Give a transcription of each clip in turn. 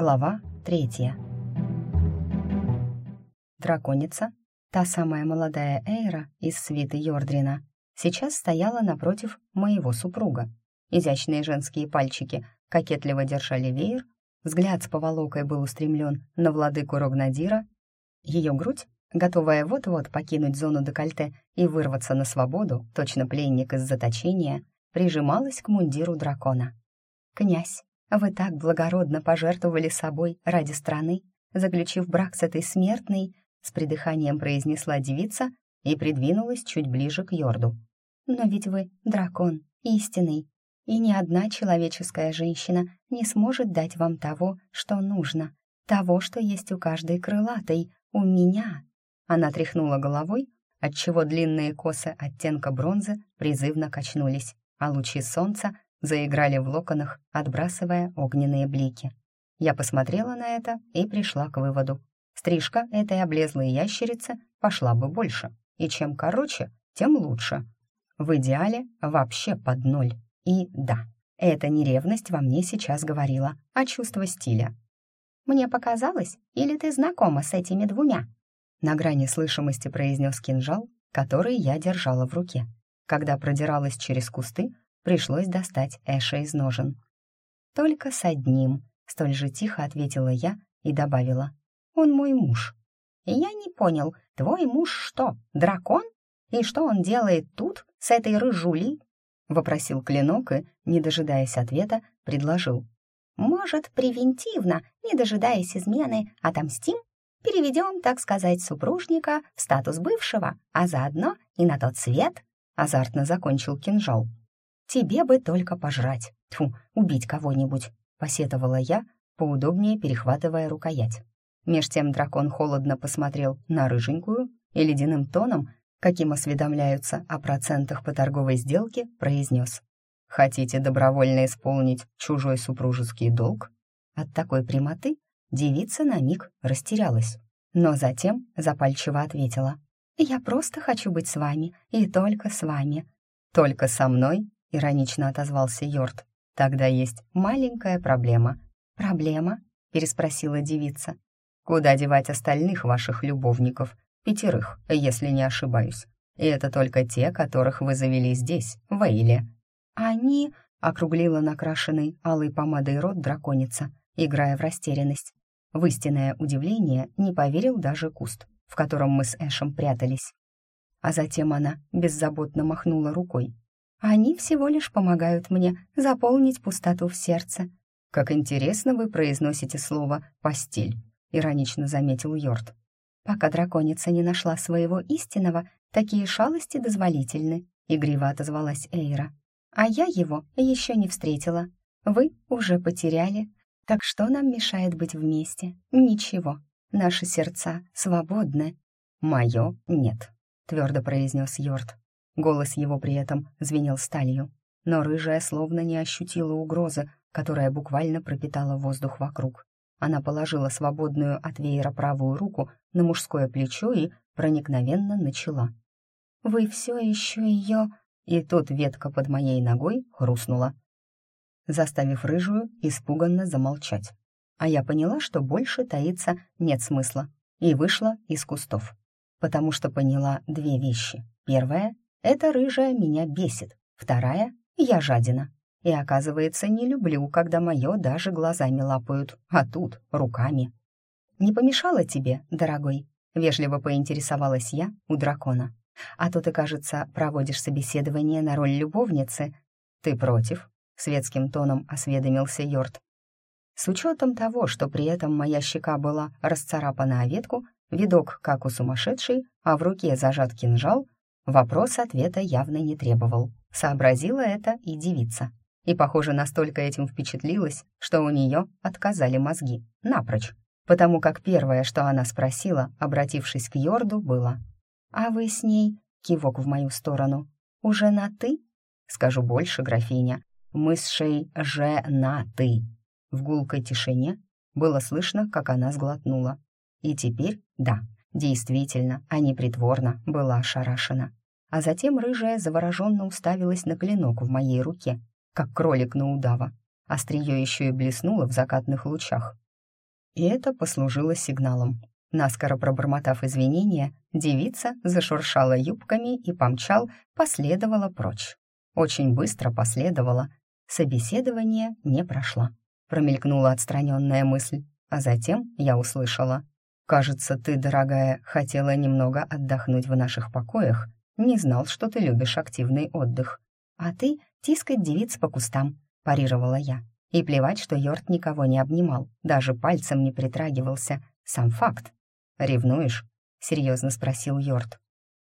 Глава третья. Драконица, та самая молодая Эйра из свиты Йордрина, сейчас стояла напротив моего супруга. Изящные женские пальчики кокетливо держали веер, взгляд с поволокой был устремлен на владыку Рогнадира, ее грудь, готовая вот-вот покинуть зону декольте и вырваться на свободу, точно пленник из заточения, прижималась к мундиру дракона. «Князь, вы так благородно пожертвовали собой ради страны, заключив брак с этой смертной, с придыханием произнесла девица и придвинулась чуть ближе к Йорду. Но ведь вы дракон, истинный, и ни одна человеческая женщина не сможет дать вам того, что нужно, того, что есть у каждой крылатой, у меня. Она тряхнула головой, отчего длинные косы оттенка бронзы призывно качнулись, а лучи солнца заиграли в локонах, отбрасывая огненные блики. Я посмотрела на это и пришла к выводу. Стрижка этой облезлой ящерицы пошла бы больше, и чем короче, тем лучше. В идеале вообще под ноль. И да, это не ревность во мне сейчас говорила, а чувство стиля. «Мне показалось, или ты знакома с этими двумя?» На грани слышимости произнес кинжал, который я держала в руке. Когда продиралась через кусты, пришлось достать Эша из ножен. «Только с одним», — столь же тихо ответила я и добавила. «Он мой муж». «Я не понял, твой муж что, дракон? И что он делает тут, с этой рыжулей?» — вопросил Клинок и, не дожидаясь ответа, предложил. «Может, превентивно, не дожидаясь измены, отомстим? Переведем, так сказать, супружника в статус бывшего, а заодно и на тот свет?» — азартно закончил кинжал. «Тебе бы только пожрать. Тьфу, убить кого-нибудь», — посетовала я, поудобнее перехватывая рукоять. Меж тем дракон холодно посмотрел на рыженькую и ледяным тоном, каким осведомляются о процентах по торговой сделке, произнес. «Хотите добровольно исполнить чужой супружеский долг?» От такой прямоты девица на миг растерялась, но затем запальчиво ответила. «Я просто хочу быть с вами, и только с вами». «Только со мной?» — иронично отозвался Йорд. «Тогда есть маленькая проблема». «Проблема?» — переспросила девица. «Куда девать остальных ваших любовников? Пятерых, если не ошибаюсь. И это только те, которых вы завели здесь, в Эйле». «Они...» — округлила накрашенный алой помадой рот драконица, играя в растерянность. В истинное удивление не поверил даже куст, в котором мы с Эшем прятались. А затем она беззаботно махнула рукой, они всего лишь помогают мне заполнить пустоту в сердце. «Как интересно вы произносите слово «постель», — иронично заметил Йорд. «Пока драконица не нашла своего истинного, такие шалости дозволительны», — игриво отозвалась Эйра. «А я его еще не встретила. Вы уже потеряли. Так что нам мешает быть вместе? Ничего. Наши сердца свободны». «Мое нет», — твердо произнес Йорд. Голос его при этом звенел сталью, но рыжая словно не ощутила угрозы, которая буквально пропитала воздух вокруг. Она положила свободную от веера правую руку на мужское плечо и проникновенно начала. «Вы все еще ее...» И тут ветка под моей ногой хрустнула, заставив рыжую испуганно замолчать. А я поняла, что больше таиться нет смысла, и вышла из кустов, потому что поняла две вещи. Первая эта рыжая меня бесит. Вторая — я жадина. И, оказывается, не люблю, когда мое даже глазами лапают, а тут — руками. «Не помешало тебе, дорогой?» — вежливо поинтересовалась я у дракона. «А то ты, кажется, проводишь собеседование на роль любовницы. Ты против?» — светским тоном осведомился Йорд. С учетом того, что при этом моя щека была расцарапана о ветку, видок как у сумасшедшей, а в руке зажат кинжал — Вопрос ответа явно не требовал. Сообразила это и девица. И, похоже, настолько этим впечатлилась, что у нее отказали мозги. Напрочь. Потому как первое, что она спросила, обратившись к Йорду, было «А вы с ней?» — кивок в мою сторону. «Уже на «ты»?» Скажу больше, графиня. Мы с Шей же на «ты». В гулкой тишине было слышно, как она сглотнула. И теперь, да, действительно, а не притворно, была ошарашена а затем рыжая завороженно уставилась на клинок в моей руке, как кролик на удава. Острие еще и блеснуло в закатных лучах. И это послужило сигналом. Наскоро пробормотав извинения, девица зашуршала юбками и помчал, последовала прочь. Очень быстро последовала. Собеседование не прошло. Промелькнула отстраненная мысль, а затем я услышала. «Кажется, ты, дорогая, хотела немного отдохнуть в наших покоях. Не знал, что ты любишь активный отдых. А ты тискать девиц по кустам», — парировала я. И плевать, что Йорт никого не обнимал, даже пальцем не притрагивался. Сам факт. «Ревнуешь?» — серьезно спросил Йорт.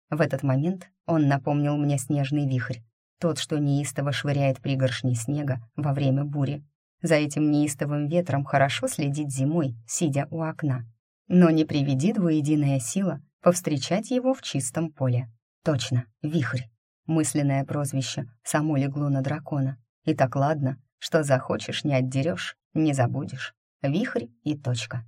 В этот момент он напомнил мне снежный вихрь, тот, что неистово швыряет пригоршни снега во время бури. За этим неистовым ветром хорошо следить зимой, сидя у окна. Но не приведи двуединая сила повстречать его в чистом поле. Точно, вихрь. Мысленное прозвище само легло на дракона. И так ладно, что захочешь, не отдерешь, не забудешь. Вихрь и точка.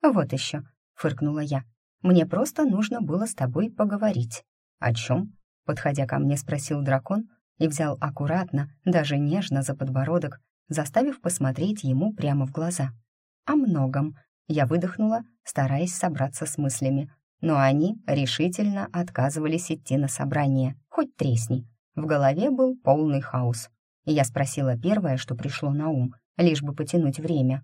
Вот еще, фыркнула я. Мне просто нужно было с тобой поговорить. О чем? Подходя ко мне, спросил дракон и взял аккуратно, даже нежно за подбородок, заставив посмотреть ему прямо в глаза. О многом. Я выдохнула, стараясь собраться с мыслями, но они решительно отказывались идти на собрание, хоть тресни. В голове был полный хаос. Я спросила первое, что пришло на ум, лишь бы потянуть время.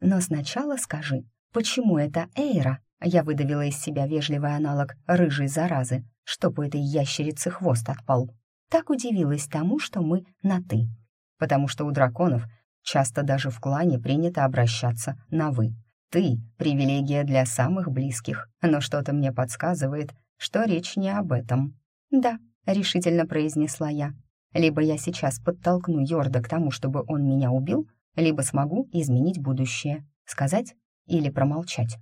«Но сначала скажи, почему это Эйра?» Я выдавила из себя вежливый аналог рыжей заразы, чтоб у этой ящерицы хвост отпал. Так удивилась тому, что мы на «ты». Потому что у драконов часто даже в клане принято обращаться на «вы». «Ты» — привилегия для самых близких, но что-то мне подсказывает, что речь не об этом. «Да», — решительно произнесла я. «Либо я сейчас подтолкну Йорда к тому, чтобы он меня убил, либо смогу изменить будущее, сказать или промолчать.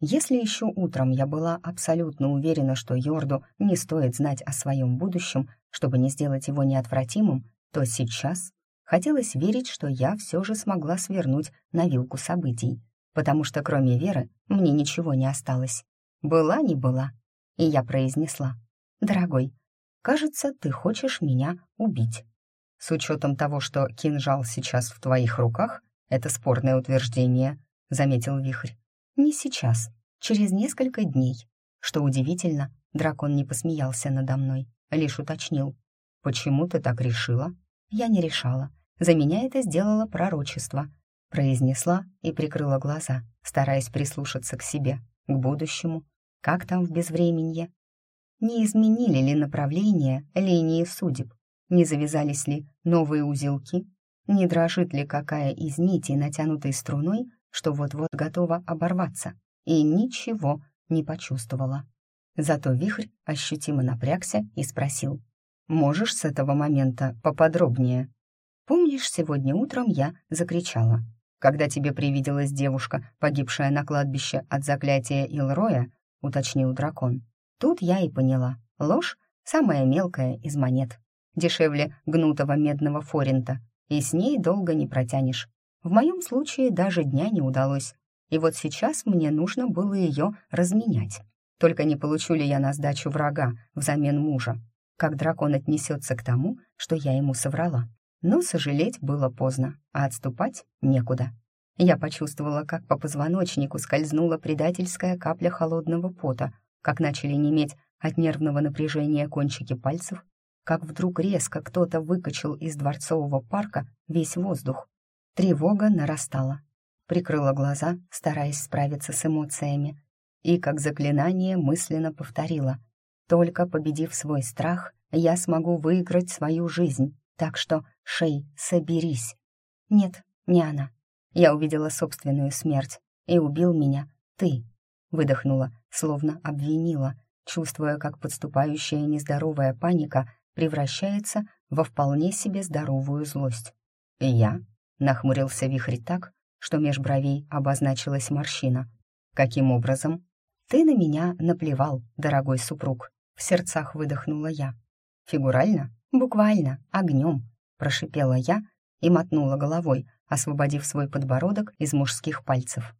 Если еще утром я была абсолютно уверена, что Йорду не стоит знать о своем будущем, чтобы не сделать его неотвратимым, то сейчас хотелось верить, что я все же смогла свернуть на вилку событий, потому что кроме веры мне ничего не осталось. Была не была. И я произнесла, «Дорогой, кажется, ты хочешь меня убить». С учетом того, что кинжал сейчас в твоих руках, это спорное утверждение, заметил Вихрь. Не сейчас, через несколько дней. Что удивительно, дракон не посмеялся надо мной, лишь уточнил. «Почему ты так решила?» Я не решала. За меня это сделало пророчество. Произнесла и прикрыла глаза, стараясь прислушаться к себе, к будущему. Как там в безвременье? Не изменили ли направление линии судеб? Не завязались ли новые узелки? Не дрожит ли какая из нитей, натянутой струной, что вот-вот готова оборваться, и ничего не почувствовала. Зато вихрь ощутимо напрягся и спросил, «Можешь с этого момента поподробнее?» «Помнишь, сегодня утром я закричала, когда тебе привиделась девушка, погибшая на кладбище от заклятия Илроя?» — уточнил дракон. Тут я и поняла, ложь — самая мелкая из монет, дешевле гнутого медного форинта, и с ней долго не протянешь. В моем случае даже дня не удалось, и вот сейчас мне нужно было ее разменять. Только не получу ли я на сдачу врага взамен мужа? Как дракон отнесется к тому, что я ему соврала? Но сожалеть было поздно, а отступать некуда. Я почувствовала, как по позвоночнику скользнула предательская капля холодного пота, как начали неметь от нервного напряжения кончики пальцев, как вдруг резко кто-то выкачал из дворцового парка весь воздух. Тревога нарастала. Прикрыла глаза, стараясь справиться с эмоциями, и, как заклинание, мысленно повторила. «Только победив свой страх, я смогу выиграть свою жизнь, так что, Шей, соберись». «Нет, не она. Я увидела собственную смерть, и убил меня ты», — выдохнула, словно обвинила, чувствуя, как подступающая нездоровая паника превращается во вполне себе здоровую злость. «И я?» Нахмурился вихрь так, что меж бровей обозначилась морщина. «Каким образом?» «Ты на меня наплевал, дорогой супруг», — в сердцах выдохнула я. «Фигурально? Буквально, огнем», — прошипела я и мотнула головой, освободив свой подбородок из мужских пальцев.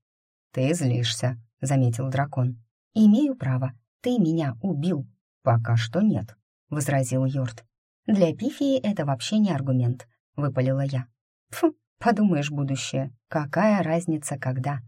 «Ты злишься», — заметил дракон. «Имею право. Ты меня убил». «Пока что нет», — возразил Йорд. «Для Пифии это вообще не аргумент», — выпалила я. «Фу, Подумаешь, будущее, какая разница, когда?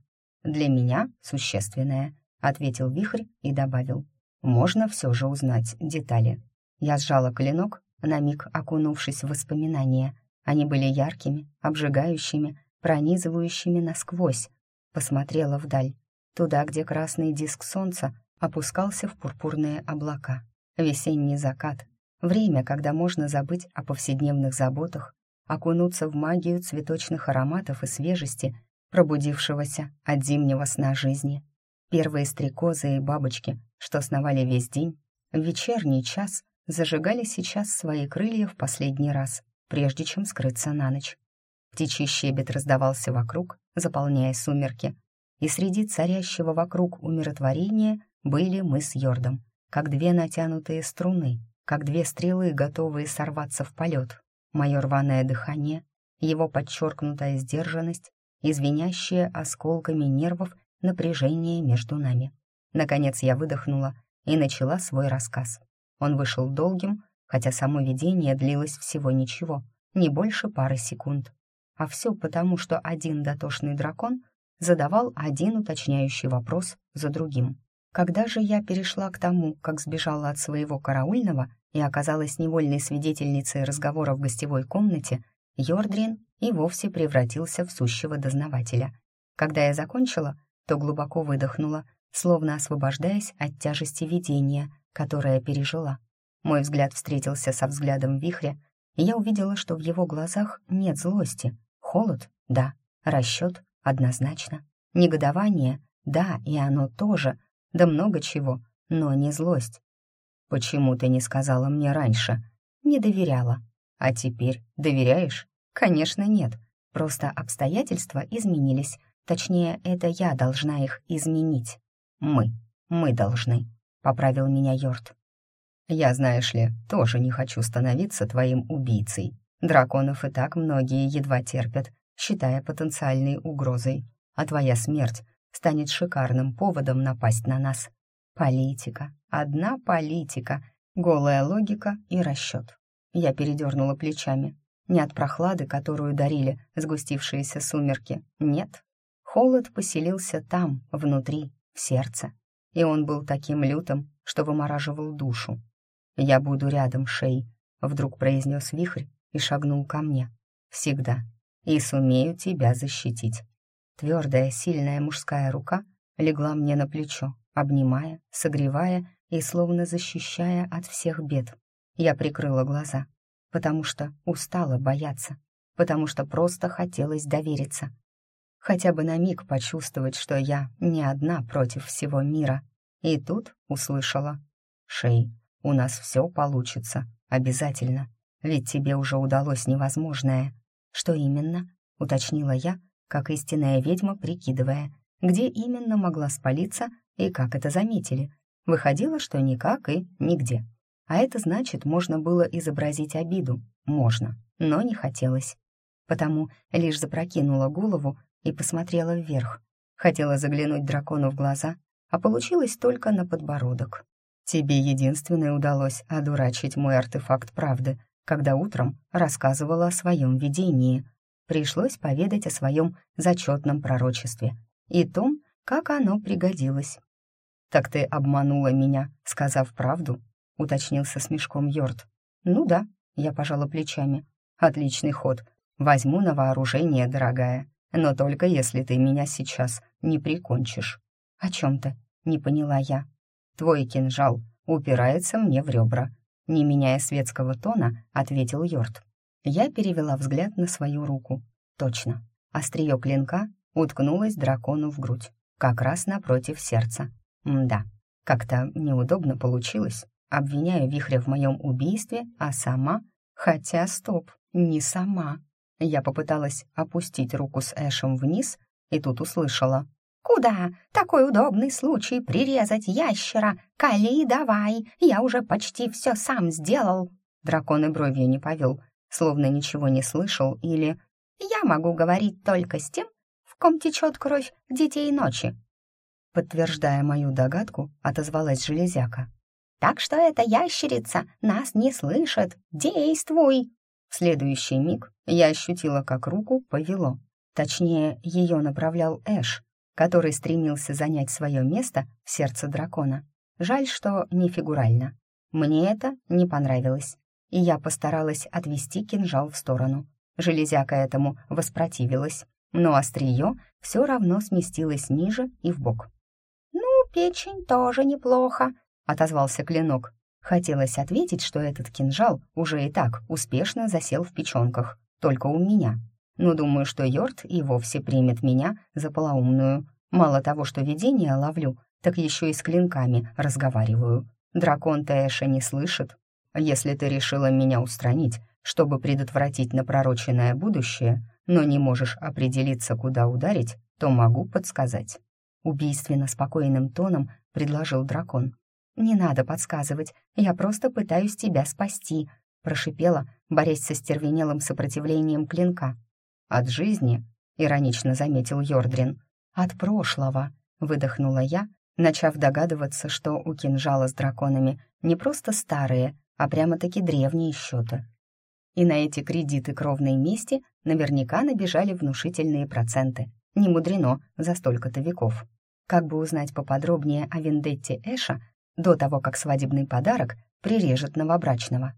для меня существенное», — ответил Вихрь и добавил. «Можно все же узнать детали». Я сжала клинок, на миг окунувшись в воспоминания. Они были яркими, обжигающими, пронизывающими насквозь. Посмотрела вдаль, туда, где красный диск солнца опускался в пурпурные облака. Весенний закат. Время, когда можно забыть о повседневных заботах, окунуться в магию цветочных ароматов и свежести, пробудившегося от зимнего сна жизни. Первые стрекозы и бабочки, что сновали весь день, в вечерний час зажигали сейчас свои крылья в последний раз, прежде чем скрыться на ночь. Птичий щебет раздавался вокруг, заполняя сумерки, и среди царящего вокруг умиротворения были мы с Йордом, как две натянутые струны, как две стрелы, готовые сорваться в полет. Мое рваное дыхание, его подчеркнутая сдержанность, извинящее осколками нервов напряжение между нами. Наконец я выдохнула и начала свой рассказ. Он вышел долгим, хотя само видение длилось всего ничего, не больше пары секунд. А все потому, что один дотошный дракон задавал один уточняющий вопрос за другим. Когда же я перешла к тому, как сбежала от своего караульного и оказалась невольной свидетельницей разговора в гостевой комнате, Йордрин и вовсе превратился в сущего дознавателя. Когда я закончила, то глубоко выдохнула, словно освобождаясь от тяжести видения, которое пережила. Мой взгляд встретился со взглядом вихря, и я увидела, что в его глазах нет злости. Холод — да, расчет — однозначно. Негодование — да, и оно тоже, да много чего, но не злость. «Почему ты не сказала мне раньше?» «Не доверяла. А теперь доверяешь?» «Конечно, нет. Просто обстоятельства изменились. Точнее, это я должна их изменить. Мы. Мы должны», — поправил меня Йорд. «Я, знаешь ли, тоже не хочу становиться твоим убийцей. Драконов и так многие едва терпят, считая потенциальной угрозой. А твоя смерть станет шикарным поводом напасть на нас. Политика. Одна политика. Голая логика и расчет. Я передернула плечами. Не от прохлады, которую дарили сгустившиеся сумерки. Нет. Холод поселился там, внутри, в сердце. И он был таким лютым, что вымораживал душу. «Я буду рядом, Шей», — вдруг произнес вихрь и шагнул ко мне. «Всегда. И сумею тебя защитить». Твердая, сильная мужская рука легла мне на плечо, обнимая, согревая и словно защищая от всех бед. Я прикрыла глаза потому что устала бояться, потому что просто хотелось довериться. Хотя бы на миг почувствовать, что я не одна против всего мира. И тут услышала. «Шей, у нас все получится, обязательно, ведь тебе уже удалось невозможное». «Что именно?» — уточнила я, как истинная ведьма, прикидывая, где именно могла спалиться и как это заметили. Выходило, что никак и нигде. А это значит, можно было изобразить обиду. Можно, но не хотелось. Потому лишь запрокинула голову и посмотрела вверх. Хотела заглянуть дракону в глаза, а получилось только на подбородок. Тебе единственное удалось одурачить мой артефакт правды, когда утром рассказывала о своем видении. Пришлось поведать о своем зачетном пророчестве и том, как оно пригодилось. «Так ты обманула меня, сказав правду?» — уточнился с мешком Йорд. «Ну да», — я пожала плечами. «Отличный ход. Возьму на вооружение, дорогая. Но только если ты меня сейчас не прикончишь». «О чем ты?» — не поняла я. «Твой кинжал упирается мне в ребра». Не меняя светского тона, ответил Йорд. Я перевела взгляд на свою руку. Точно. Острие клинка уткнулось дракону в грудь, как раз напротив сердца. Да, как-то неудобно получилось. Обвиняю Вихря в моем убийстве, а сама... Хотя, стоп, не сама. Я попыталась опустить руку с Эшем вниз, и тут услышала. «Куда? Такой удобный случай прирезать ящера! Кали, давай! Я уже почти все сам сделал!» Дракон и бровью не повел, словно ничего не слышал, или «Я могу говорить только с тем, в ком течет кровь детей ночи». Подтверждая мою догадку, отозвалась железяка. Так что эта ящерица нас не слышит. Действуй!» В следующий миг я ощутила, как руку повело. Точнее, ее направлял Эш. который стремился занять свое место в сердце дракона. Жаль, что не фигурально. Мне это не понравилось, и я постаралась отвести кинжал в сторону. Железяка этому воспротивилась, но острие все равно сместилось ниже и в бок. «Ну, печень тоже неплохо», — отозвался клинок. Хотелось ответить, что этот кинжал уже и так успешно засел в печенках, только у меня. Но думаю, что Йорд и вовсе примет меня за полоумную. Мало того, что видение ловлю, так еще и с клинками разговариваю. Дракон Тэша не слышит. Если ты решила меня устранить, чтобы предотвратить напророченное будущее, но не можешь определиться, куда ударить, то могу подсказать». Убийственно спокойным тоном предложил дракон. «Не надо подсказывать, я просто пытаюсь тебя спасти», прошипела, борясь со стервенелым сопротивлением клинка. «От жизни?» — иронично заметил Йордрин. «От прошлого», — выдохнула я, начав догадываться, что у кинжала с драконами не просто старые, а прямо-таки древние счеты. И на эти кредиты кровной мести наверняка набежали внушительные проценты. Не мудрено за столько-то веков. Как бы узнать поподробнее о вендетте Эша до того, как свадебный подарок прирежет новобрачного?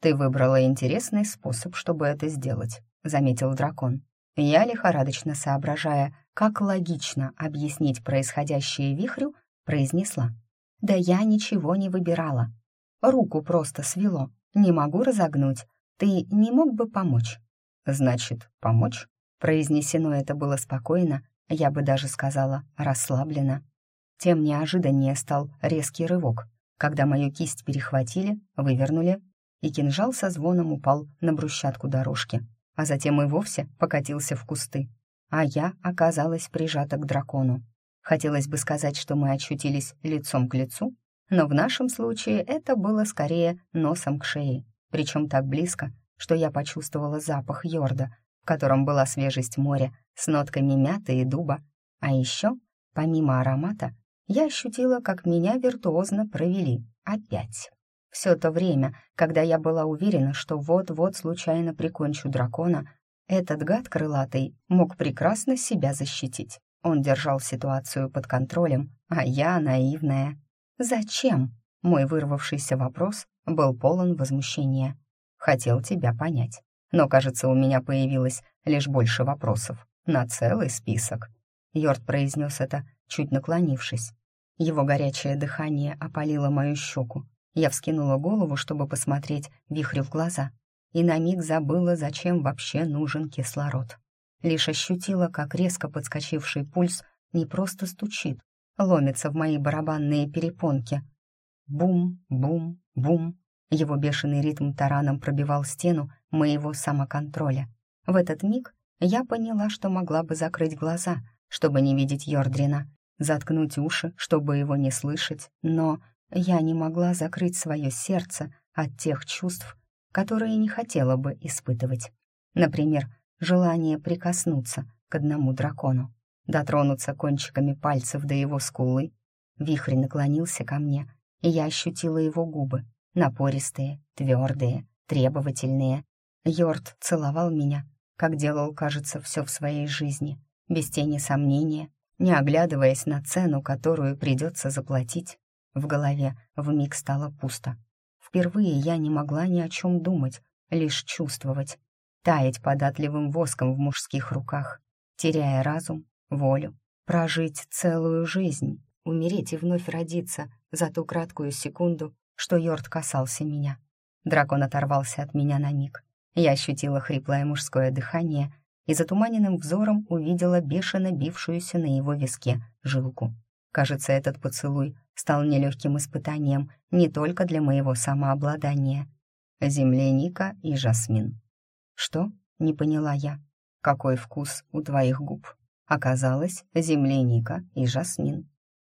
«Ты выбрала интересный способ, чтобы это сделать», — заметил дракон. Я, лихорадочно соображая, как логично объяснить происходящее вихрю, произнесла. «Да я ничего не выбирала. Руку просто свело, не могу разогнуть. Ты не мог бы помочь?» «Значит, помочь?» Произнесено это было спокойно, я бы даже сказала, расслабленно. Тем неожиданнее стал резкий рывок, когда мою кисть перехватили, вывернули, и кинжал со звоном упал на брусчатку дорожки а затем и вовсе покатился в кусты. А я оказалась прижата к дракону. Хотелось бы сказать, что мы очутились лицом к лицу, но в нашем случае это было скорее носом к шее, причем так близко, что я почувствовала запах йорда, в котором была свежесть моря с нотками мяты и дуба. А еще, помимо аромата, я ощутила, как меня виртуозно провели. Опять. Все то время, когда я была уверена, что вот-вот случайно прикончу дракона, этот гад крылатый мог прекрасно себя защитить. Он держал ситуацию под контролем, а я наивная. «Зачем?» Мой вырвавшийся вопрос был полон возмущения. «Хотел тебя понять. Но, кажется, у меня появилось лишь больше вопросов. На целый список». Йорд произнес это, чуть наклонившись. Его горячее дыхание опалило мою щеку, я вскинула голову, чтобы посмотреть вихрю в глаза, и на миг забыла, зачем вообще нужен кислород. Лишь ощутила, как резко подскочивший пульс не просто стучит, ломится в мои барабанные перепонки. Бум, бум, бум. Его бешеный ритм тараном пробивал стену моего самоконтроля. В этот миг я поняла, что могла бы закрыть глаза, чтобы не видеть Йордрина, заткнуть уши, чтобы его не слышать, но я не могла закрыть свое сердце от тех чувств, которые не хотела бы испытывать. Например, желание прикоснуться к одному дракону, дотронуться кончиками пальцев до его скулы. Вихрь наклонился ко мне, и я ощутила его губы, напористые, твердые, требовательные. Йорд целовал меня, как делал, кажется, все в своей жизни, без тени сомнения, не оглядываясь на цену, которую придется заплатить. В голове вмиг стало пусто. Впервые я не могла ни о чем думать, лишь чувствовать, таять податливым воском в мужских руках, теряя разум, волю, прожить целую жизнь, умереть и вновь родиться за ту краткую секунду, что Йорд касался меня. Дракон оторвался от меня на миг. Я ощутила хриплое мужское дыхание и затуманенным взором увидела бешено бившуюся на его виске жилку. Кажется, этот поцелуй стал нелегким испытанием не только для моего самообладания. Земляника и жасмин. Что? Не поняла я. Какой вкус у твоих губ? Оказалось, земляника и жасмин.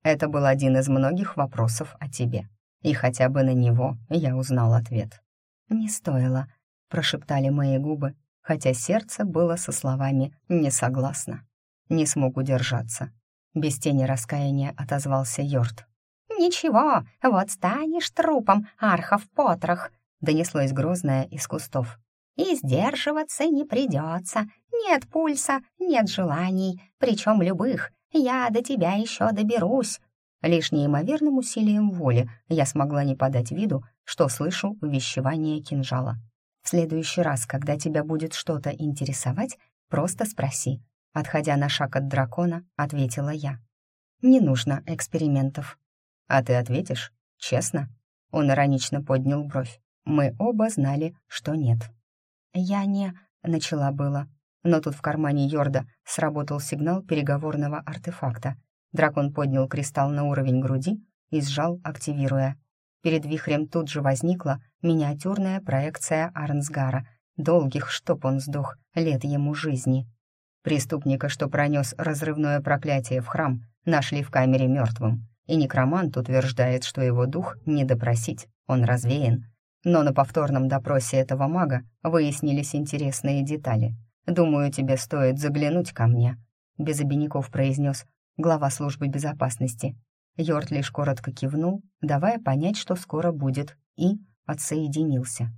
Это был один из многих вопросов о тебе. И хотя бы на него я узнал ответ. «Не стоило», — прошептали мои губы, хотя сердце было со словами «не согласно». Не смог удержаться. Без тени раскаяния отозвался Йорд. «Ничего, вот станешь трупом, архов потрох», — донеслось грозное из кустов. «И сдерживаться не придется. Нет пульса, нет желаний, причем любых. Я до тебя еще доберусь!» Лишь неимоверным усилием воли я смогла не подать виду, что слышу увещевание кинжала. «В следующий раз, когда тебя будет что-то интересовать, просто спроси». Отходя на шаг от дракона, ответила я. «Не нужно экспериментов». «А ты ответишь? Честно?» Он иронично поднял бровь. Мы оба знали, что нет. «Я не...» — начала было. Но тут в кармане Йорда сработал сигнал переговорного артефакта. Дракон поднял кристалл на уровень груди и сжал, активируя. Перед вихрем тут же возникла миниатюрная проекция Арнсгара, долгих, чтоб он сдох, лет ему жизни. Преступника, что пронес разрывное проклятие в храм, нашли в камере мертвым, и некромант утверждает, что его дух не допросить, он развеян. Но на повторном допросе этого мага выяснились интересные детали. «Думаю, тебе стоит заглянуть ко мне», — без обиняков произнес глава службы безопасности. Йорд лишь коротко кивнул, давая понять, что скоро будет, и отсоединился.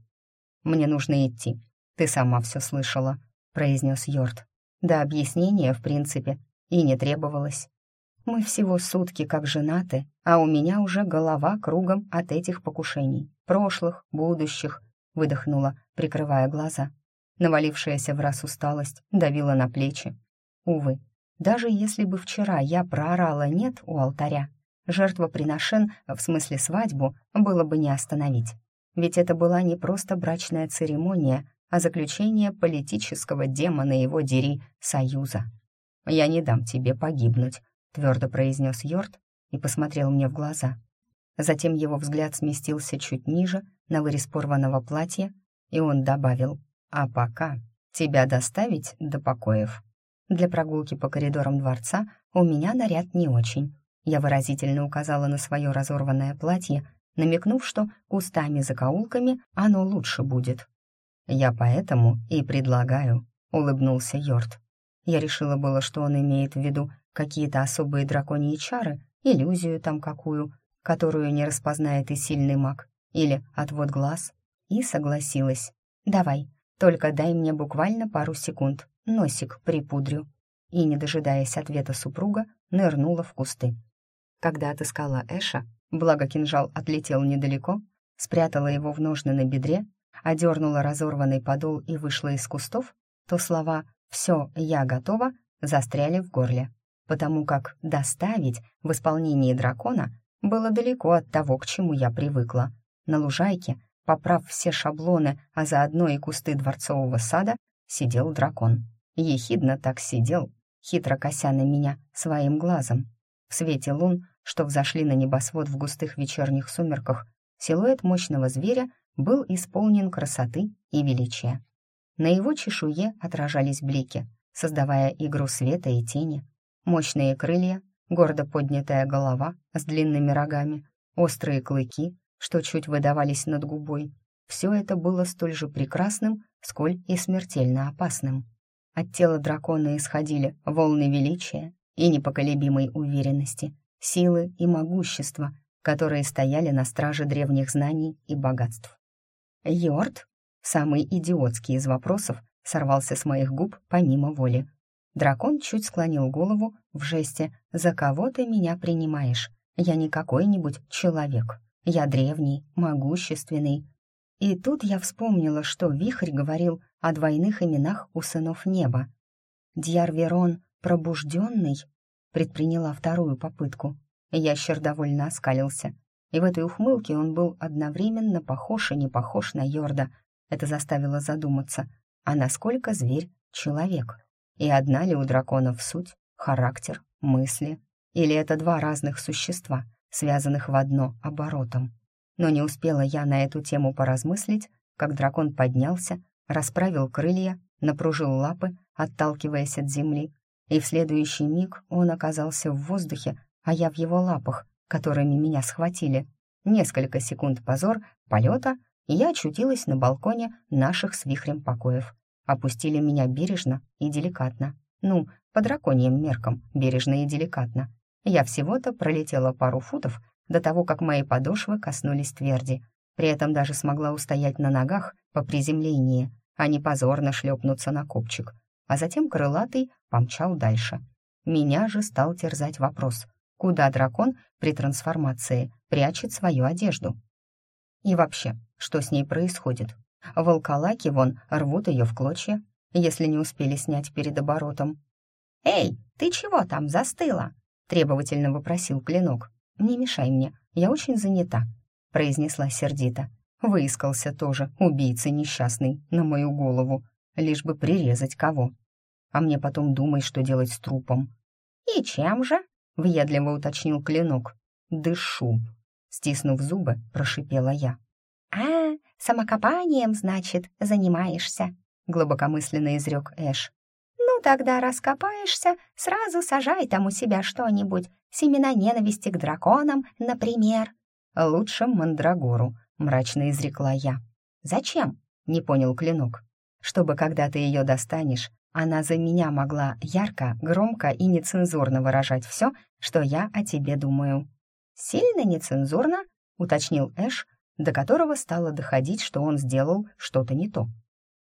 «Мне нужно идти. Ты сама все слышала», — произнес Йорд. Да объяснения, в принципе, и не требовалось. Мы всего сутки как женаты, а у меня уже голова кругом от этих покушений. Прошлых, будущих, выдохнула, прикрывая глаза. Навалившаяся в раз усталость давила на плечи. Увы, даже если бы вчера я проорала «нет» у алтаря, жертвоприношен, в смысле свадьбу, было бы не остановить. Ведь это была не просто брачная церемония, а заключение политического демона его дери союза. «Я не дам тебе погибнуть», — твердо произнес Йорд и посмотрел мне в глаза. Затем его взгляд сместился чуть ниже, на вырез порванного платья, и он добавил, «А пока тебя доставить до покоев». Для прогулки по коридорам дворца у меня наряд не очень. Я выразительно указала на свое разорванное платье, намекнув, что кустами-закоулками оно лучше будет. «Я поэтому и предлагаю», — улыбнулся Йорд. Я решила было, что он имеет в виду какие-то особые драконьи чары, иллюзию там какую, которую не распознает и сильный маг, или отвод глаз, и согласилась. «Давай, только дай мне буквально пару секунд, носик припудрю». И, не дожидаясь ответа супруга, нырнула в кусты. Когда отыскала Эша, благо кинжал отлетел недалеко, спрятала его в ножны на бедре, одернула разорванный подол и вышла из кустов, то слова «все, я готова» застряли в горле, потому как «доставить» в исполнении дракона было далеко от того, к чему я привыкла. На лужайке, поправ все шаблоны, а заодно и кусты дворцового сада, сидел дракон. Ехидно так сидел, хитро кося на меня своим глазом. В свете лун, что взошли на небосвод в густых вечерних сумерках, силуэт мощного зверя был исполнен красоты и величия. На его чешуе отражались блики, создавая игру света и тени. Мощные крылья, гордо поднятая голова с длинными рогами, острые клыки, что чуть выдавались над губой. Все это было столь же прекрасным, сколь и смертельно опасным. От тела дракона исходили волны величия и непоколебимой уверенности, силы и могущества, которые стояли на страже древних знаний и богатств. «Йорд?» Самый идиотский из вопросов сорвался с моих губ помимо воли. Дракон чуть склонил голову в жесте «За кого ты меня принимаешь? Я не какой-нибудь человек. Я древний, могущественный». И тут я вспомнила, что Вихрь говорил о двойных именах у сынов неба. Дьяр Верон пробужденный предприняла вторую попытку. Ящер довольно оскалился и в этой ухмылке он был одновременно похож и не похож на Йорда. Это заставило задуматься, а насколько зверь — человек? И одна ли у драконов суть, характер, мысли? Или это два разных существа, связанных в одно оборотом? Но не успела я на эту тему поразмыслить, как дракон поднялся, расправил крылья, напружил лапы, отталкиваясь от земли, и в следующий миг он оказался в воздухе, а я в его лапах, которыми меня схватили. Несколько секунд позор, полета, и я очутилась на балконе наших с вихрем покоев. Опустили меня бережно и деликатно. Ну, по драконьим меркам, бережно и деликатно. Я всего-то пролетела пару футов до того, как мои подошвы коснулись тверди. При этом даже смогла устоять на ногах по приземлении, а не позорно шлепнуться на копчик. А затем крылатый помчал дальше. Меня же стал терзать вопрос, куда дракон при трансформации прячет свою одежду. И вообще, что с ней происходит? Волколаки вон рвут ее в клочья, если не успели снять перед оборотом. «Эй, ты чего там застыла?» — требовательно вопросил клинок. «Не мешай мне, я очень занята», — произнесла сердито. Выискался тоже убийца несчастный на мою голову, лишь бы прирезать кого. А мне потом думай, что делать с трупом. «И чем же?» — въедливо уточнил клинок. «Дышу», — стиснув зубы, прошипела я. «А, самокопанием, значит, занимаешься», — глубокомысленно изрек Эш. «Ну, тогда раскопаешься, сразу сажай там у себя что-нибудь, семена ненависти к драконам, например». «Лучше мандрагору», — мрачно изрекла я. «Зачем?» — не понял клинок. «Чтобы, когда ты ее достанешь, она за меня могла ярко, громко и нецензурно выражать все, что я о тебе думаю». «Сильно нецензурно?» — уточнил Эш, до которого стало доходить, что он сделал что-то не то.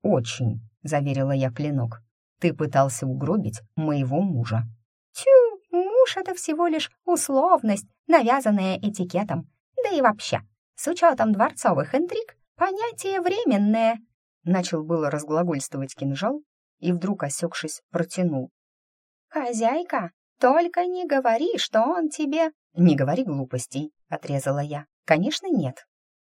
«Очень», — заверила я клинок. «Ты пытался угробить моего мужа». «Тю, муж — это всего лишь условность, навязанная этикетом. Да и вообще, с учетом дворцовых интриг, понятие временное». Начал было разглагольствовать кинжал и вдруг, осекшись, протянул. «Хозяйка, только не говори, что он тебе...» «Не говори глупостей», — отрезала я. «Конечно, нет».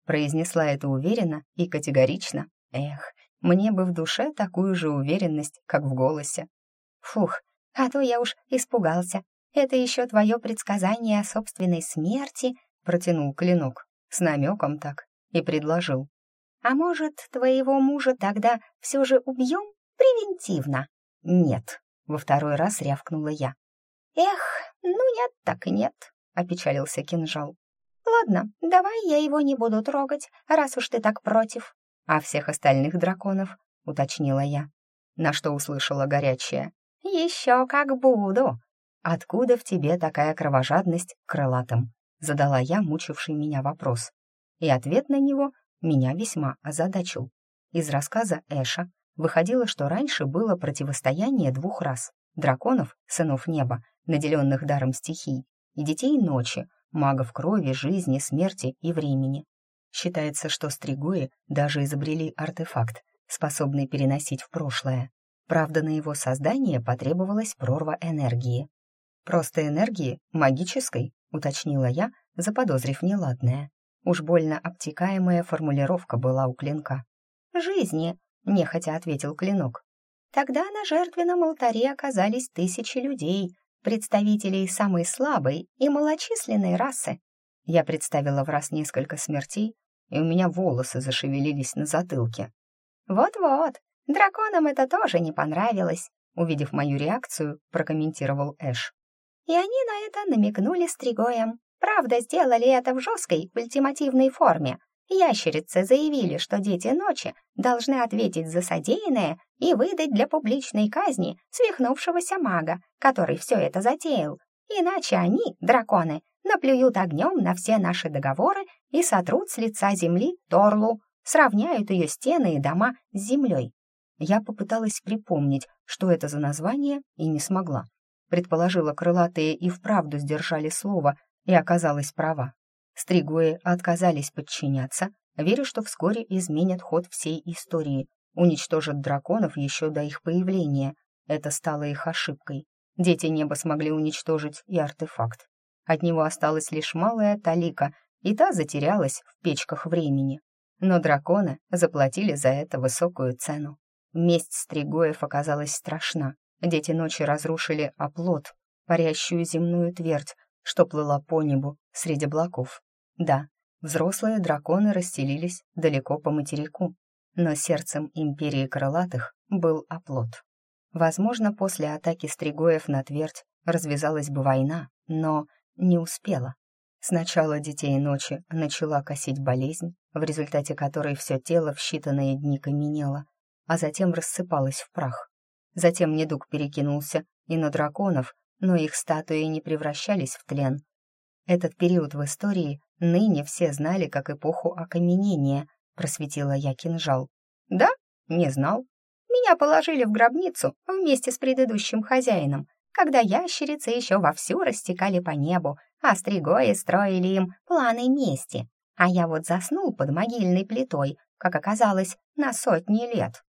Произнесла это уверенно и категорично. Эх, мне бы в душе такую же уверенность, как в голосе. «Фух, а то я уж испугался. Это еще твое предсказание о собственной смерти», — протянул клинок. С намеком так. И предложил. «А может, твоего мужа тогда все же убьем превентивно?» «Нет», — во второй раз рявкнула я. «Эх, ну нет так нет», — опечалился кинжал. «Ладно, давай я его не буду трогать, раз уж ты так против». «А всех остальных драконов?» — уточнила я. На что услышала горячая. «Еще как буду!» «Откуда в тебе такая кровожадность к крылатым?» — задала я мучивший меня вопрос. И ответ на него меня весьма озадачил. Из рассказа Эша выходило, что раньше было противостояние двух рас — драконов, сынов неба, наделенных даром стихий, и детей ночи, магов крови, жизни, смерти и времени. Считается, что стригои даже изобрели артефакт, способный переносить в прошлое. Правда, на его создание потребовалась прорва энергии. «Просто энергии? Магической?» — уточнила я, заподозрив неладное. Уж больно обтекаемая формулировка была у клинка. «Жизни», — нехотя ответил клинок. «Тогда на жертвенном алтаре оказались тысячи людей, представителей самой слабой и малочисленной расы. Я представила в раз несколько смертей, и у меня волосы зашевелились на затылке. «Вот-вот, драконам это тоже не понравилось», увидев мою реакцию, прокомментировал Эш. И они на это намекнули стригоем. Правда, сделали это в жесткой, ультимативной форме, Ящерицы заявили, что дети ночи должны ответить за содеянное и выдать для публичной казни свихнувшегося мага, который все это затеял. Иначе они, драконы, наплюют огнем на все наши договоры и сотрут с лица земли Торлу, сравняют ее стены и дома с землей. Я попыталась припомнить, что это за название, и не смогла. Предположила, крылатые и вправду сдержали слово, и оказалась права. Стригои отказались подчиняться, веря, что вскоре изменят ход всей истории, уничтожат драконов еще до их появления. Это стало их ошибкой. Дети неба смогли уничтожить и артефакт. От него осталась лишь малая талика, и та затерялась в печках времени. Но драконы заплатили за это высокую цену. Месть Стригоев оказалась страшна. Дети ночи разрушили оплот, парящую земную твердь, что плыла по небу среди облаков. Да, взрослые драконы расселились далеко по материку, но сердцем империи крылатых был оплот. Возможно, после атаки Стригоев на Твердь развязалась бы война, но не успела. Сначала детей ночи начала косить болезнь, в результате которой все тело в считанные дни каменело, а затем рассыпалось в прах. Затем недуг перекинулся и на драконов, но их статуи не превращались в тлен. Этот период в истории Ныне все знали как эпоху окаменения, просветила я кинжал. Да? Не знал. Меня положили в гробницу вместе с предыдущим хозяином, когда ящерицы еще вовсю растекали по небу, а стригои строили им планы мести. А я вот заснул под могильной плитой, как оказалось, на сотни лет.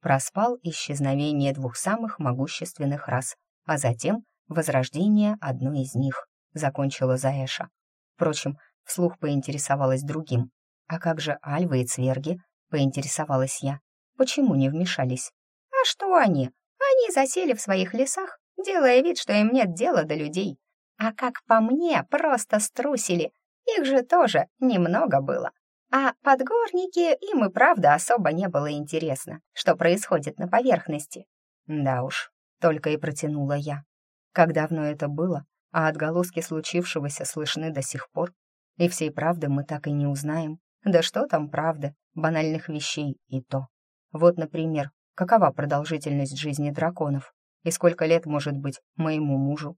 Проспал исчезновение двух самых могущественных рас, а затем возрождение одной из них, закончила Заэша. Впрочем, вслух поинтересовалась другим. А как же альвы и цверги? Поинтересовалась я. Почему не вмешались? А что они? Они засели в своих лесах, делая вид, что им нет дела до людей. А как по мне, просто струсили. Их же тоже немного было. А подгорники им и правда особо не было интересно, что происходит на поверхности. Да уж, только и протянула я. Как давно это было, а отголоски случившегося слышны до сих пор. И всей правды мы так и не узнаем. Да что там правда, банальных вещей и то. Вот, например, какова продолжительность жизни драконов и сколько лет может быть моему мужу?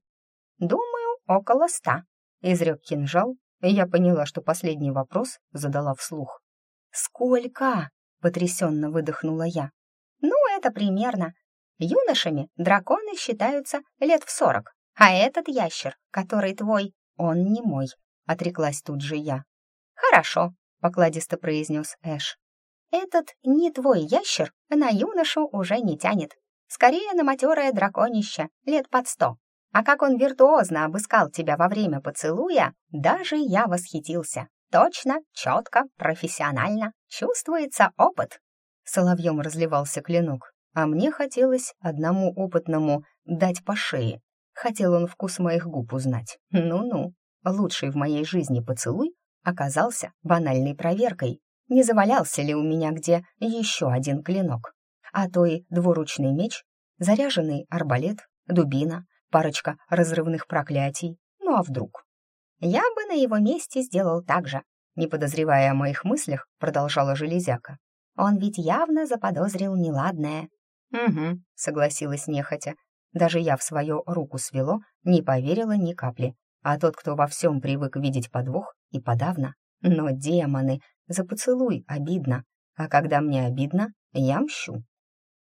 Думаю, около ста, изрек кинжал, и я поняла, что последний вопрос задала вслух. «Сколько?» — потрясенно выдохнула я. «Ну, это примерно. Юношами драконы считаются лет в сорок, а этот ящер, который твой, он не мой», — отреклась тут же я. «Хорошо», — покладисто произнес Эш. «Этот не твой ящер на юношу уже не тянет. Скорее на матерое драконище, лет под сто. А как он виртуозно обыскал тебя во время поцелуя, даже я восхитился. Точно, четко, профессионально. Чувствуется опыт. Соловьем разливался клинок, а мне хотелось одному опытному дать по шее. Хотел он вкус моих губ узнать. Ну-ну, лучший в моей жизни поцелуй оказался банальной проверкой. Не завалялся ли у меня где еще один клинок? А то и двуручный меч, заряженный арбалет, дубина, парочка разрывных проклятий. Ну а вдруг? Я бы на его месте сделал так же. Не подозревая о моих мыслях, продолжала железяка. Он ведь явно заподозрил неладное. «Угу», — согласилась нехотя. Даже я в свою руку свело, не поверила ни капли. А тот, кто во всем привык видеть подвох, и подавно. Но демоны, за поцелуй обидно. А когда мне обидно, я мщу.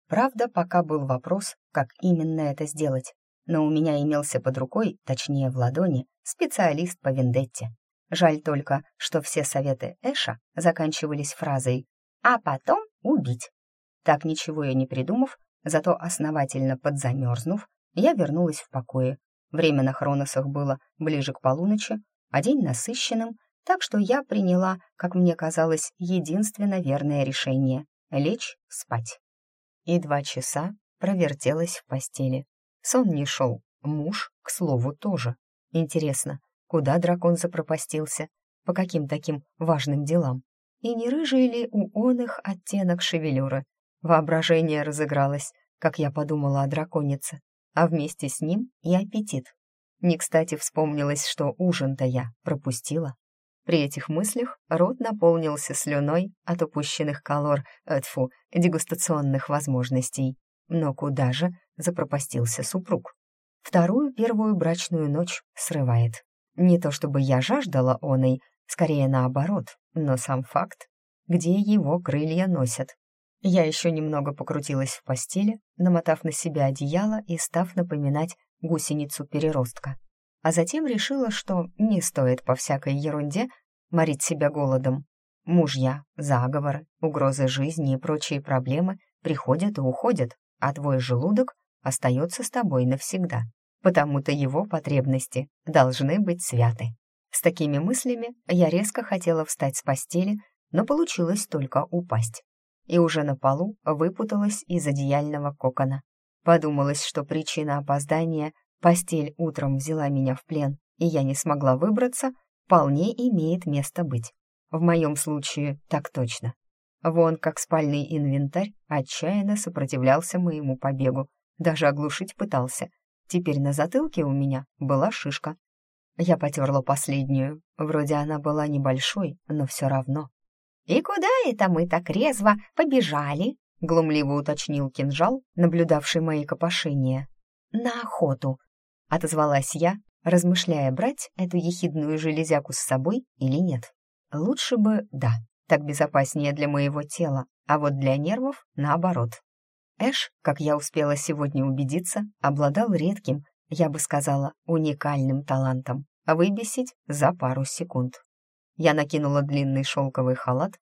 Правда, пока был вопрос, как именно это сделать но у меня имелся под рукой, точнее в ладони, специалист по вендетте. Жаль только, что все советы Эша заканчивались фразой «а потом убить». Так ничего я не придумав, зато основательно подзамерзнув, я вернулась в покое. Время на Хроносах было ближе к полуночи, а день насыщенным, так что я приняла, как мне казалось, единственно верное решение — лечь спать. И два часа провертелась в постели, Сон не шел. Муж, к слову, тоже. Интересно, куда дракон запропастился? По каким таким важным делам? И не рыжий ли у оных оттенок шевелюры? Воображение разыгралось, как я подумала о драконице, а вместе с ним и аппетит. Не кстати вспомнилось, что ужин-то я пропустила. При этих мыслях рот наполнился слюной от упущенных калор, э, тьфу, дегустационных возможностей. Но куда же запропастился супруг? Вторую первую брачную ночь срывает. Не то чтобы я жаждала оной, скорее наоборот, но сам факт, где его крылья носят. Я еще немного покрутилась в постели, намотав на себя одеяло и став напоминать гусеницу-переростка. А затем решила, что не стоит по всякой ерунде морить себя голодом. Мужья, заговоры, угрозы жизни и прочие проблемы приходят и уходят, а твой желудок остается с тобой навсегда, потому-то его потребности должны быть святы. С такими мыслями я резко хотела встать с постели, но получилось только упасть. И уже на полу выпуталась из одеяльного кокона. Подумалось, что причина опоздания — постель утром взяла меня в плен, и я не смогла выбраться, вполне имеет место быть. В моем случае так точно. Вон как спальный инвентарь отчаянно сопротивлялся моему побегу, даже оглушить пытался. Теперь на затылке у меня была шишка. Я потерла последнюю, вроде она была небольшой, но все равно. «И куда это мы так резво побежали?» — глумливо уточнил кинжал, наблюдавший мои копошения. «На охоту», — отозвалась я, размышляя, брать эту ехидную железяку с собой или нет. Лучше бы да. Так безопаснее для моего тела, а вот для нервов наоборот. Эш, как я успела сегодня убедиться, обладал редким, я бы сказала, уникальным талантом, выбесить за пару секунд. Я накинула длинный шелковый халат,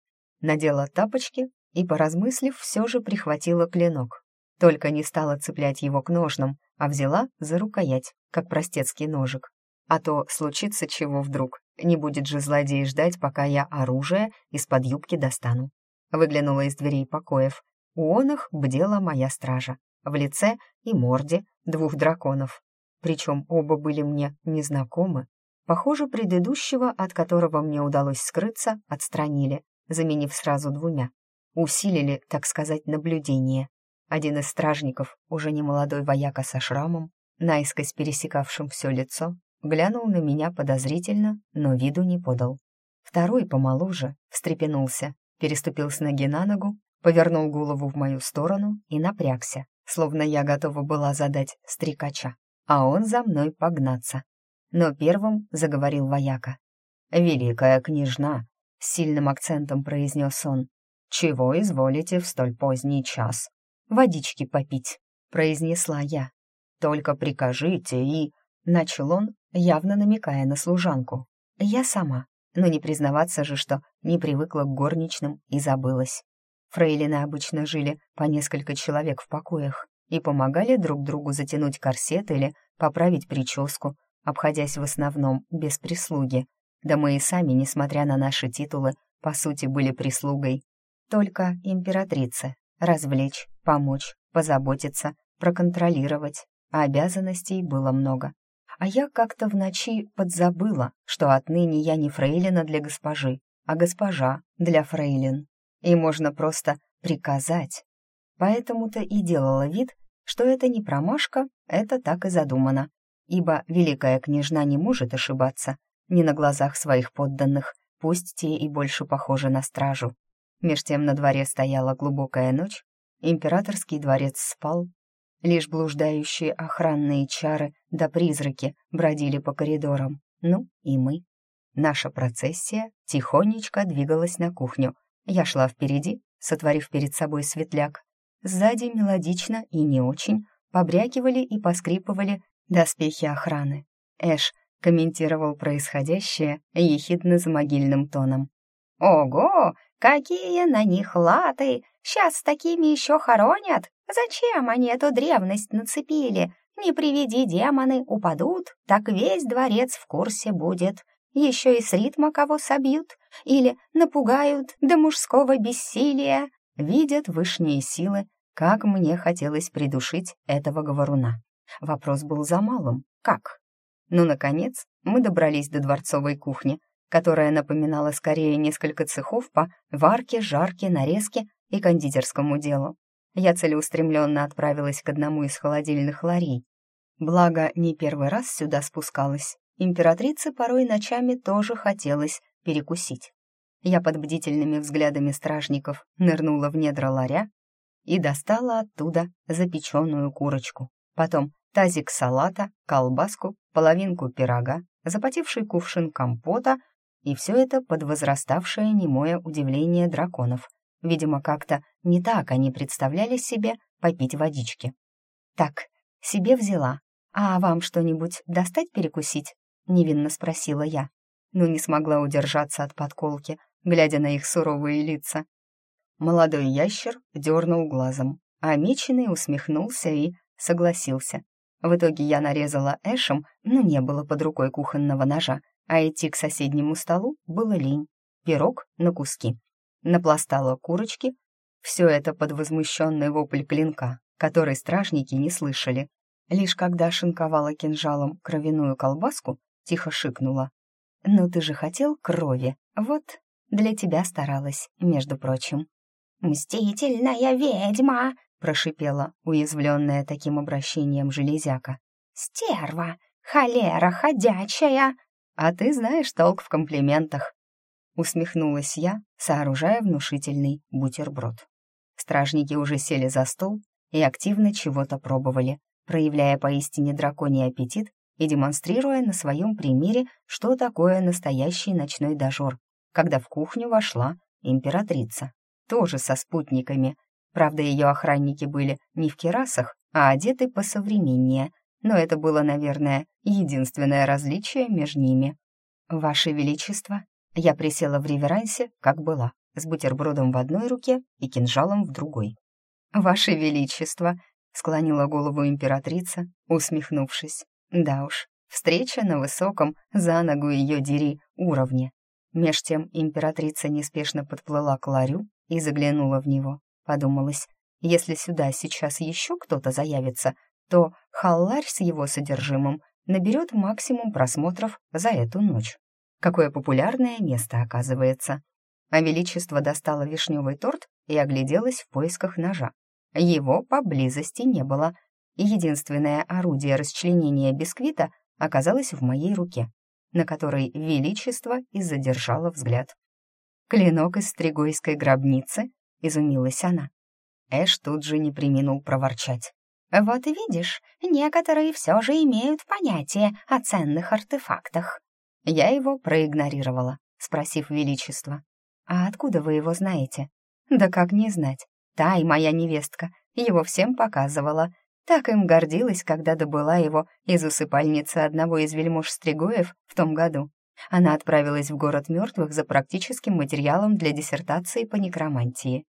надела тапочки и, поразмыслив, все же прихватила клинок. Только не стала цеплять его к ножнам, а взяла за рукоять, как простецкий ножик. А то случится чего вдруг. Не будет же злодей ждать, пока я оружие из-под юбки достану. Выглянула из дверей покоев. У оных бдела моя стража. В лице и морде двух драконов. Причем оба были мне незнакомы. Похоже, предыдущего, от которого мне удалось скрыться, отстранили, заменив сразу двумя. Усилили, так сказать, наблюдение. Один из стражников, уже не молодой вояка со шрамом, наискось пересекавшим все лицо, глянул на меня подозрительно, но виду не подал. Второй, помоложе, встрепенулся, переступил с ноги на ногу, повернул голову в мою сторону и напрягся, словно я готова была задать стрекача, а он за мной погнаться. Но первым заговорил вояка. «Великая княжна», — с сильным акцентом произнес он, «чего изволите в столь поздний час?» «Водички попить», — произнесла я. «Только прикажите и...» — начал он, явно намекая на служанку. «Я сама, но не признаваться же, что не привыкла к горничным и забылась. Фрейлины обычно жили по несколько человек в покоях и помогали друг другу затянуть корсет или поправить прическу, обходясь в основном без прислуги. Да мы и сами, несмотря на наши титулы, по сути были прислугой. Только императрицы. Развлечь, помочь, позаботиться, проконтролировать. А обязанностей было много. А я как-то в ночи подзабыла, что отныне я не фрейлина для госпожи, а госпожа для фрейлин. И можно просто приказать. Поэтому-то и делала вид, что это не промашка, это так и задумано. Ибо великая княжна не может ошибаться ни на глазах своих подданных, пусть те и больше похожи на стражу. Меж тем на дворе стояла глубокая ночь, императорский дворец спал, лишь блуждающие охранные чары да призраки бродили по коридорам. Ну и мы. Наша процессия тихонечко двигалась на кухню. Я шла впереди, сотворив перед собой светляк. Сзади мелодично и не очень побрякивали и поскрипывали доспехи охраны. Эш комментировал происходящее ехидно за могильным тоном. «Ого, какие на них латы! Сейчас такими еще хоронят! Зачем они эту древность нацепили? Не приведи демоны, упадут, так весь дворец в курсе будет. Еще и с ритма кого собьют или напугают до мужского бессилия. Видят вышние силы, как мне хотелось придушить этого говоруна. Вопрос был за малым. Как? Ну, наконец, мы добрались до дворцовой кухни, которая напоминала скорее несколько цехов по варке, жарке, нарезке и кондитерскому делу я целеустремленно отправилась к одному из холодильных ларей. Благо, не первый раз сюда спускалась. Императрице порой ночами тоже хотелось перекусить. Я под бдительными взглядами стражников нырнула в недра ларя и достала оттуда запеченную курочку. Потом тазик салата, колбаску, половинку пирога, запотевший кувшин компота и все это под возраставшее немое удивление драконов. Видимо, как-то не так они представляли себе попить водички. «Так, себе взяла. А вам что-нибудь достать перекусить?» — невинно спросила я. Но не смогла удержаться от подколки, глядя на их суровые лица. Молодой ящер дернул глазом, а меченый усмехнулся и согласился. В итоге я нарезала эшем, но не было под рукой кухонного ножа, а идти к соседнему столу было лень. Пирог на куски напластала курочки, все это под возмущенный вопль клинка, который стражники не слышали. Лишь когда шинковала кинжалом кровяную колбаску, тихо шикнула. «Ну ты же хотел крови, вот, для тебя старалась, между прочим». «Мстительная ведьма!» — прошипела, уязвленная таким обращением железяка. «Стерва! Холера ходячая!» «А ты знаешь толк в комплиментах», усмехнулась я, сооружая внушительный бутерброд. Стражники уже сели за стол и активно чего-то пробовали, проявляя поистине драконий аппетит и демонстрируя на своем примере, что такое настоящий ночной дожор, когда в кухню вошла императрица, тоже со спутниками. Правда, ее охранники были не в керасах, а одеты посовременнее, но это было, наверное, единственное различие между ними. «Ваше Величество!» Я присела в реверансе, как была, с бутербродом в одной руке и кинжалом в другой. «Ваше Величество!» — склонила голову императрица, усмехнувшись. «Да уж, встреча на высоком, за ногу ее дери, уровне». Меж тем императрица неспешно подплыла к ларю и заглянула в него. Подумалось, если сюда сейчас еще кто-то заявится, то халларь с его содержимым наберет максимум просмотров за эту ночь. Какое популярное место оказывается. А Величество достало вишневый торт и огляделось в поисках ножа. Его поблизости не было, и единственное орудие расчленения бисквита оказалось в моей руке, на которой Величество и задержало взгляд. «Клинок из стригойской гробницы?» — изумилась она. Эш тут же не приминул проворчать. «Вот видишь, некоторые все же имеют понятие о ценных артефактах». Я его проигнорировала, спросив Величество. «А откуда вы его знаете?» «Да как не знать. Та и моя невестка его всем показывала. Так им гордилась, когда добыла его из усыпальницы одного из вельмож Стригоев в том году. Она отправилась в город мертвых за практическим материалом для диссертации по некромантии.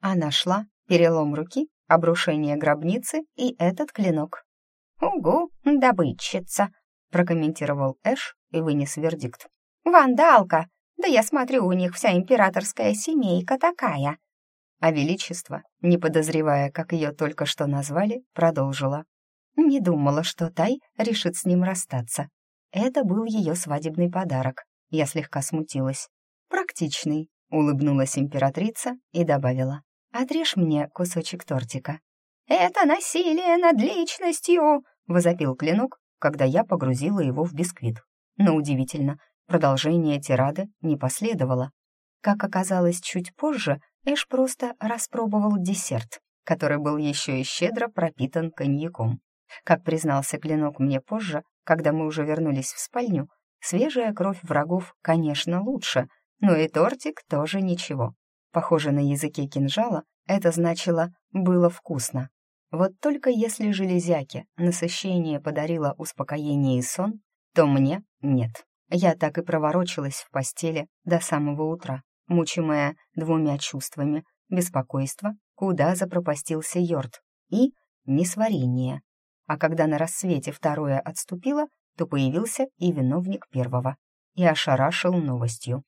А нашла перелом руки, обрушение гробницы и этот клинок. «Угу, добытчица», — прокомментировал Эш и вынес вердикт. «Вандалка! Да я смотрю, у них вся императорская семейка такая». А Величество, не подозревая, как ее только что назвали, продолжила. Не думала, что Тай решит с ним расстаться. Это был ее свадебный подарок. Я слегка смутилась. «Практичный», — улыбнулась императрица и добавила. «Отрежь мне кусочек тортика». «Это насилие над личностью!» — возопил клинок, когда я погрузила его в бисквит. Но удивительно, продолжение тирады не последовало. Как оказалось чуть позже, Эш просто распробовал десерт, который был еще и щедро пропитан коньяком. Как признался клинок мне позже, когда мы уже вернулись в спальню, свежая кровь врагов, конечно, лучше, но и тортик тоже ничего. Похоже, на языке кинжала это значило «было вкусно». Вот только если железяке насыщение подарило успокоение и сон, то мне нет. Я так и проворочилась в постели до самого утра, мучимая двумя чувствами — беспокойство, куда запропастился Йорд, и несварение. А когда на рассвете второе отступило, то появился и виновник первого, и ошарашил новостью.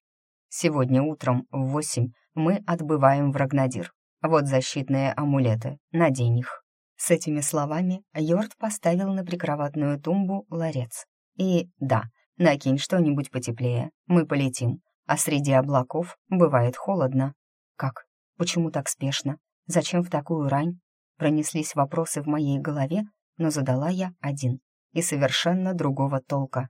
Сегодня утром в восемь мы отбываем в Рагнадир. Вот защитные амулеты, надень их. С этими словами Йорд поставил на прикроватную тумбу ларец. И да, накинь что-нибудь потеплее, мы полетим. А среди облаков бывает холодно. Как? Почему так спешно? Зачем в такую рань? Пронеслись вопросы в моей голове, но задала я один. И совершенно другого толка.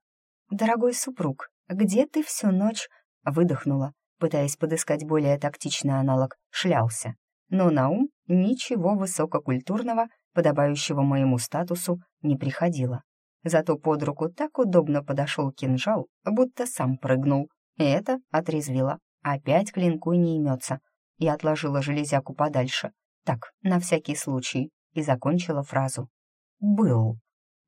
«Дорогой супруг, где ты всю ночь?» Выдохнула, пытаясь подыскать более тактичный аналог, шлялся. Но на ум ничего высококультурного, подобающего моему статусу, не приходило. Зато под руку так удобно подошел кинжал, будто сам прыгнул. И это отрезвило. Опять клинку не имется. Я отложила железяку подальше. Так, на всякий случай. И закончила фразу. «Был».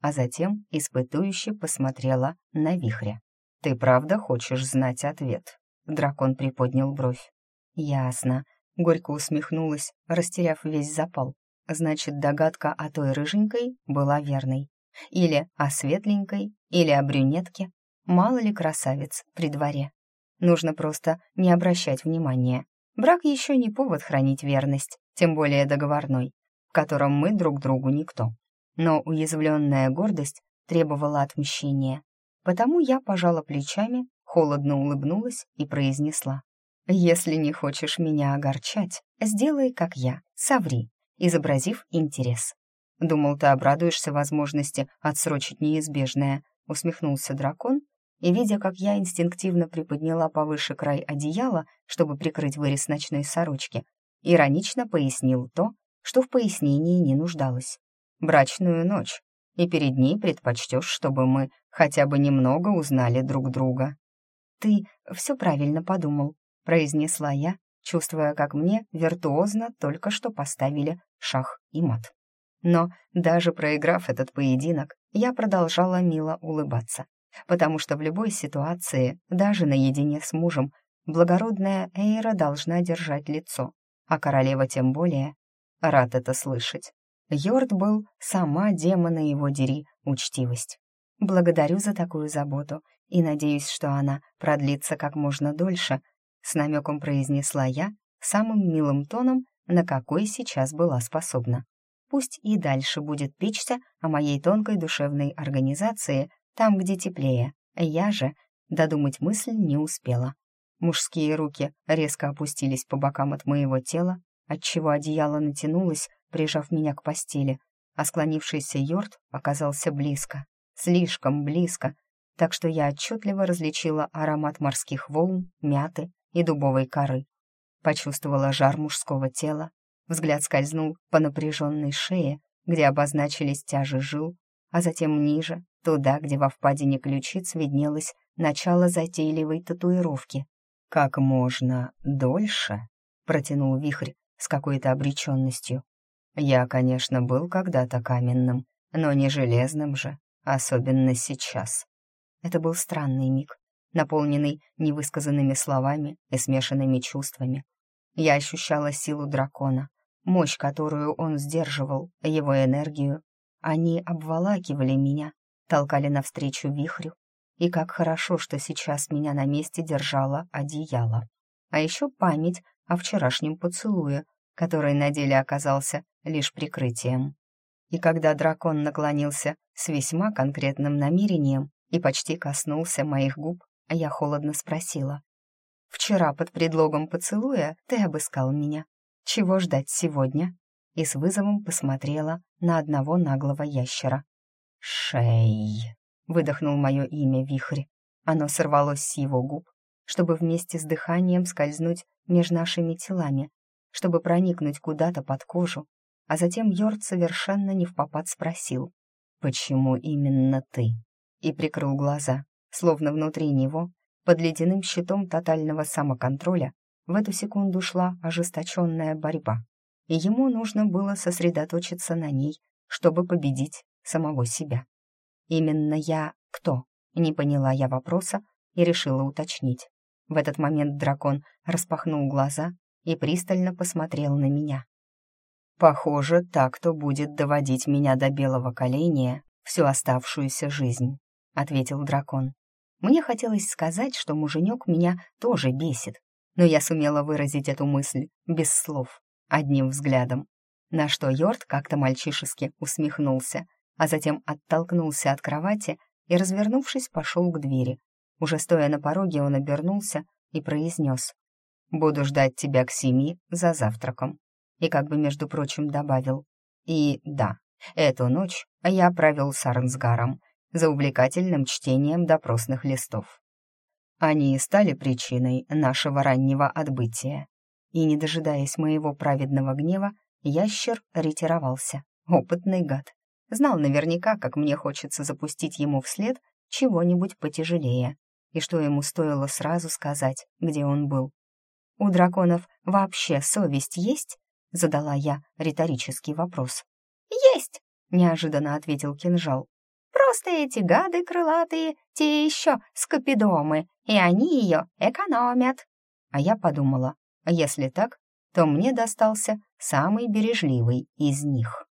А затем испытующе посмотрела на вихря. «Ты правда хочешь знать ответ?» Дракон приподнял бровь. «Ясно». Горько усмехнулась, растеряв весь запал. Значит, догадка о той рыженькой была верной. Или о светленькой, или о брюнетке. Мало ли красавец при дворе. Нужно просто не обращать внимания. Брак еще не повод хранить верность, тем более договорной, в котором мы друг другу никто. Но уязвленная гордость требовала отмщения. Потому я пожала плечами, холодно улыбнулась и произнесла. «Если не хочешь меня огорчать, сделай, как я, соври, изобразив интерес. «Думал, ты обрадуешься возможности отсрочить неизбежное», — усмехнулся дракон, и, видя, как я инстинктивно приподняла повыше край одеяла, чтобы прикрыть вырез ночной сорочки, иронично пояснил то, что в пояснении не нуждалось. «Брачную ночь, и перед ней предпочтешь, чтобы мы хотя бы немного узнали друг друга». «Ты все правильно подумал», — произнесла я, чувствуя, как мне виртуозно только что поставили шах и мат. Но даже проиграв этот поединок, я продолжала мило улыбаться, потому что в любой ситуации, даже наедине с мужем, благородная Эйра должна держать лицо, а королева тем более. Рад это слышать. Йорд был сама демона его дери учтивость. Благодарю за такую заботу и надеюсь, что она продлится как можно дольше, с намеком произнесла я самым милым тоном, на какой сейчас была способна. Пусть и дальше будет печься о моей тонкой душевной организации там, где теплее. Я же додумать мысль не успела. Мужские руки резко опустились по бокам от моего тела, отчего одеяло натянулось, прижав меня к постели, а склонившийся Йорд оказался близко, слишком близко, так что я отчетливо различила аромат морских волн, мяты и дубовой коры. Почувствовала жар мужского тела, взгляд скользнул по напряженной шее, где обозначились тяжи жил, а затем ниже, туда, где во впадине ключиц виднелось начало затейливой татуировки. «Как можно дольше?» — протянул вихрь с какой-то обреченностью. «Я, конечно, был когда-то каменным, но не железным же, особенно сейчас». Это был странный миг, наполненный невысказанными словами и смешанными чувствами. Я ощущала силу дракона, мощь, которую он сдерживал, его энергию. Они обволакивали меня, толкали навстречу вихрю, и как хорошо, что сейчас меня на месте держало одеяло. А еще память о вчерашнем поцелуе, который на деле оказался лишь прикрытием. И когда дракон наклонился с весьма конкретным намерением и почти коснулся моих губ, я холодно спросила. «Вчера под предлогом поцелуя ты обыскал меня. Чего ждать сегодня?» И с вызовом посмотрела на одного наглого ящера. «Шей!» выдохнул мое имя Вихрь. Оно сорвалось с его губ, чтобы вместе с дыханием скользнуть между нашими телами, чтобы проникнуть куда-то под кожу, а затем Йорд совершенно не в попад спросил, «Почему именно ты?» И прикрыл глаза, словно внутри него, под ледяным щитом тотального самоконтроля, в эту секунду шла ожесточенная борьба, и ему нужно было сосредоточиться на ней, чтобы победить самого себя. Именно я кто? Не поняла я вопроса и решила уточнить. В этот момент дракон распахнул глаза и пристально посмотрел на меня. «Похоже, так кто будет доводить меня до белого коленя всю оставшуюся жизнь», — ответил дракон. Мне хотелось сказать, что муженек меня тоже бесит, но я сумела выразить эту мысль без слов, одним взглядом, на что Йорд как-то мальчишески усмехнулся а затем оттолкнулся от кровати и, развернувшись, пошел к двери. Уже стоя на пороге, он обернулся и произнес «Буду ждать тебя к семи за завтраком». И как бы, между прочим, добавил «И да, эту ночь я провел с Арнсгаром за увлекательным чтением допросных листов. Они стали причиной нашего раннего отбытия. И, не дожидаясь моего праведного гнева, ящер ретировался. Опытный гад. Знал наверняка, как мне хочется запустить ему вслед чего-нибудь потяжелее, и что ему стоило сразу сказать, где он был. «У драконов вообще совесть есть?» — задала я риторический вопрос. «Есть!» — неожиданно ответил кинжал. «Просто эти гады крылатые, те еще скопидомы, и они ее экономят». А я подумала, если так, то мне достался самый бережливый из них.